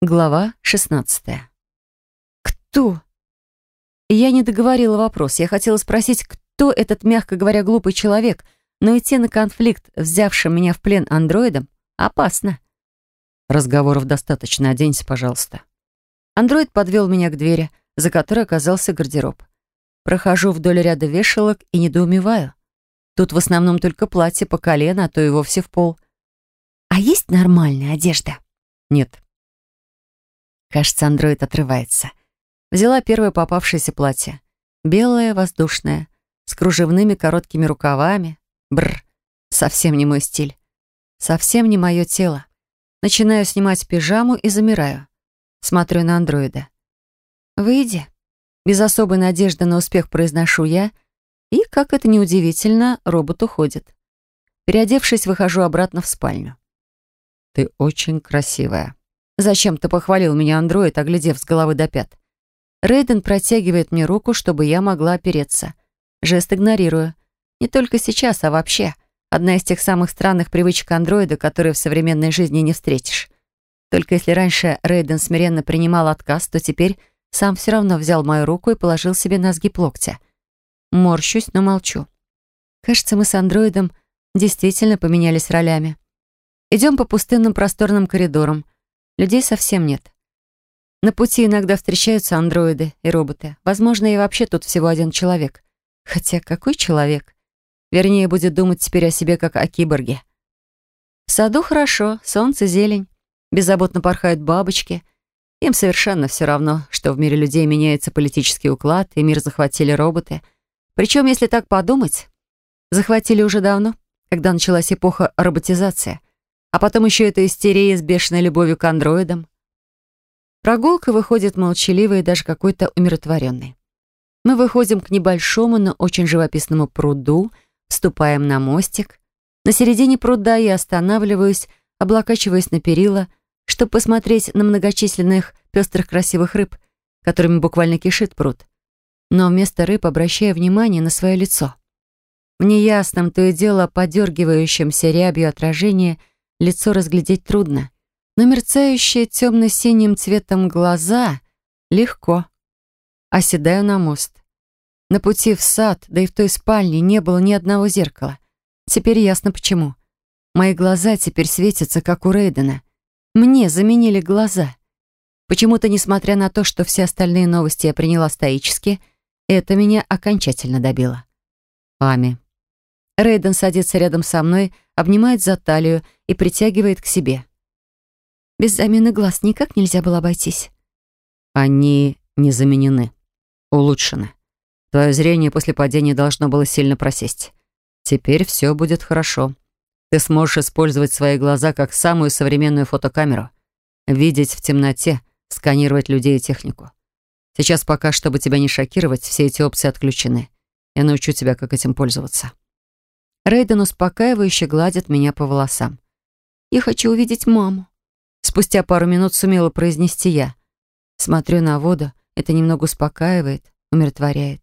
Глава 16. Кто? Я не договорила вопрос. Я хотела спросить, кто этот, мягко говоря, глупый человек, но идти на конфликт, взявшим меня в плен андроидом, опасно. Разговоров достаточно. Оденься, пожалуйста. Андроид подвел меня к двери, за которой оказался гардероб. Прохожу вдоль ряда вешалок и недоумеваю. Тут в основном только платье по колено, а то и вовсе в пол. А есть нормальная одежда? Нет. Кажется, андроид отрывается. Взяла первое попавшееся платье. Белое, воздушное, с кружевными короткими рукавами. Бр, совсем не мой стиль. Совсем не мое тело. Начинаю снимать пижаму и замираю. Смотрю на андроида. «Выйди». Без особой надежды на успех произношу я, и, как это неудивительно, робот уходит. Переодевшись, выхожу обратно в спальню. «Ты очень красивая», Зачем-то похвалил меня андроид, оглядев с головы до пят. Рейден протягивает мне руку, чтобы я могла опереться. Жест игнорирую. Не только сейчас, а вообще. Одна из тех самых странных привычек андроида, которые в современной жизни не встретишь. Только если раньше Рейден смиренно принимал отказ, то теперь сам все равно взял мою руку и положил себе на сгиб локтя. Морщусь, но молчу. Кажется, мы с андроидом действительно поменялись ролями. Идем по пустынным просторным коридорам — Людей совсем нет. На пути иногда встречаются андроиды и роботы. Возможно, и вообще тут всего один человек. Хотя какой человек? Вернее, будет думать теперь о себе как о киборге. В саду хорошо, солнце, зелень. Беззаботно порхают бабочки. Им совершенно все равно, что в мире людей меняется политический уклад, и мир захватили роботы. Причем, если так подумать, захватили уже давно, когда началась эпоха роботизации. А потом еще эта истерия с бешеной любовью к андроидам. Прогулка выходит молчаливой и даже какой-то умиротворенной. Мы выходим к небольшому, но очень живописному пруду, вступаем на мостик. На середине пруда я останавливаюсь, облокачиваясь на перила, чтобы посмотреть на многочисленных пестрых красивых рыб, которыми буквально кишит пруд. Но вместо рыб обращаю внимание на свое лицо. В неясном, то и дело подергивающемся рябью отражение лицо разглядеть трудно, но мерцающие темно-синим цветом глаза легко. Оседаю на мост. На пути в сад, да и в той спальне не было ни одного зеркала. Теперь ясно почему. Мои глаза теперь светятся, как у Рейдена. Мне заменили глаза. Почему-то, несмотря на то, что все остальные новости я приняла стоически, это меня окончательно добило. Ами. Рейден садится рядом со мной, обнимает за талию и притягивает к себе. Без замены глаз никак нельзя было обойтись. Они не заменены, улучшены. Твое зрение после падения должно было сильно просесть. Теперь все будет хорошо. Ты сможешь использовать свои глаза как самую современную фотокамеру, видеть в темноте, сканировать людей и технику. Сейчас пока, чтобы тебя не шокировать, все эти опции отключены. Я научу тебя, как этим пользоваться. Рейден успокаивающе гладит меня по волосам. «Я хочу увидеть маму». Спустя пару минут сумела произнести я. Смотрю на воду, это немного успокаивает, умиротворяет.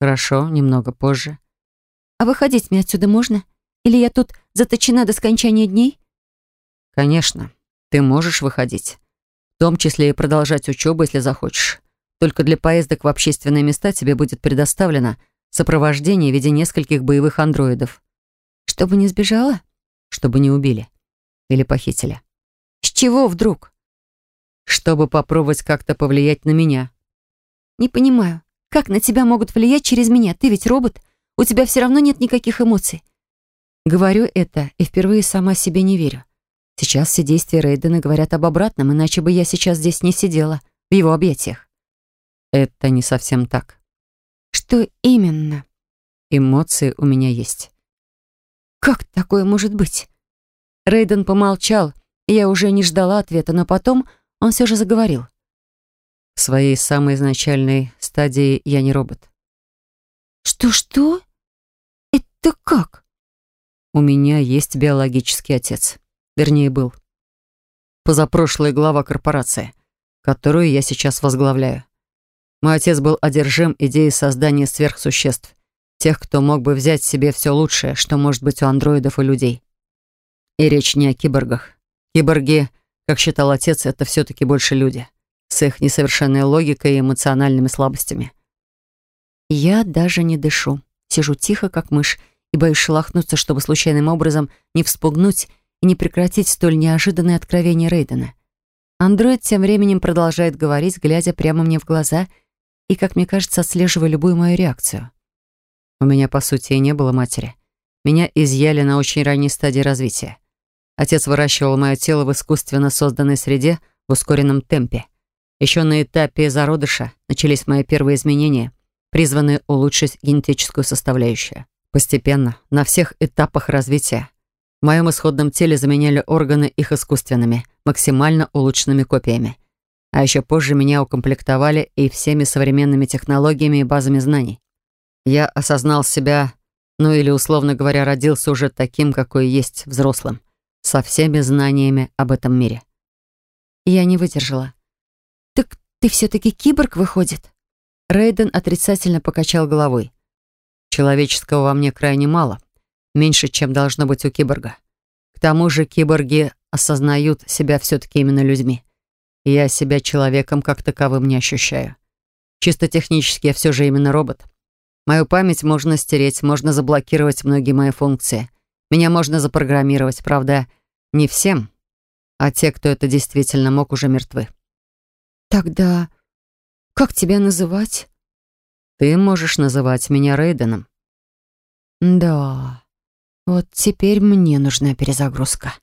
Хорошо, немного позже. А выходить мне отсюда можно? Или я тут заточена до скончания дней? Конечно, ты можешь выходить. В том числе и продолжать учебу, если захочешь. Только для поездок в общественные места тебе будет предоставлено сопровождение в виде нескольких боевых андроидов. Чтобы не сбежала? Чтобы не убили. Или похитили. С чего вдруг? Чтобы попробовать как-то повлиять на меня. Не понимаю, как на тебя могут влиять через меня? Ты ведь робот. У тебя все равно нет никаких эмоций. Говорю это и впервые сама себе не верю. Сейчас все действия Рейдена говорят об обратном, иначе бы я сейчас здесь не сидела, в его объятиях. Это не совсем так. Что именно? Эмоции у меня есть. Как такое может быть? Рейден помолчал, и я уже не ждала ответа, но потом он все же заговорил. В своей самой изначальной стадии я не робот. Что-что? Это как? У меня есть биологический отец. Вернее, был. Позапрошлая глава корпорации, которую я сейчас возглавляю. Мой отец был одержим идеей создания сверхсуществ, тех, кто мог бы взять себе все лучшее, что может быть у андроидов и людей. И речь не о киборгах. Киборги как считал отец, это все-таки больше люди, с их несовершенной логикой и эмоциональными слабостями. Я даже не дышу. Сижу тихо, как мышь, и боюсь шелохнуться, чтобы случайным образом не вспугнуть и не прекратить столь неожиданное откровение Рейдена. Андроид тем временем продолжает говорить, глядя прямо мне в глаза и, как мне кажется, отслеживая любую мою реакцию. У меня, по сути, и не было матери. Меня изъяли на очень ранней стадии развития. Отец выращивал мое тело в искусственно созданной среде в ускоренном темпе. Еще на этапе зародыша начались мои первые изменения, призванные улучшить генетическую составляющую. Постепенно, на всех этапах развития, в моем исходном теле заменяли органы их искусственными, максимально улучшенными копиями. А еще позже меня укомплектовали и всеми современными технологиями и базами знаний. Я осознал себя, ну или, условно говоря, родился уже таким, какой есть взрослым, со всеми знаниями об этом мире. Я не выдержала. «Так ты все-таки киборг, выходит?» Рейден отрицательно покачал головой. Человеческого во мне крайне мало. Меньше, чем должно быть у киборга. К тому же киборги осознают себя все-таки именно людьми. Я себя человеком как таковым не ощущаю. Чисто технически я все же именно робот. Мою память можно стереть, можно заблокировать многие мои функции. Меня можно запрограммировать, правда, не всем, а те, кто это действительно мог, уже мертвы. Тогда как тебя называть? Ты можешь называть меня Рейденом. Да, вот теперь мне нужна перезагрузка.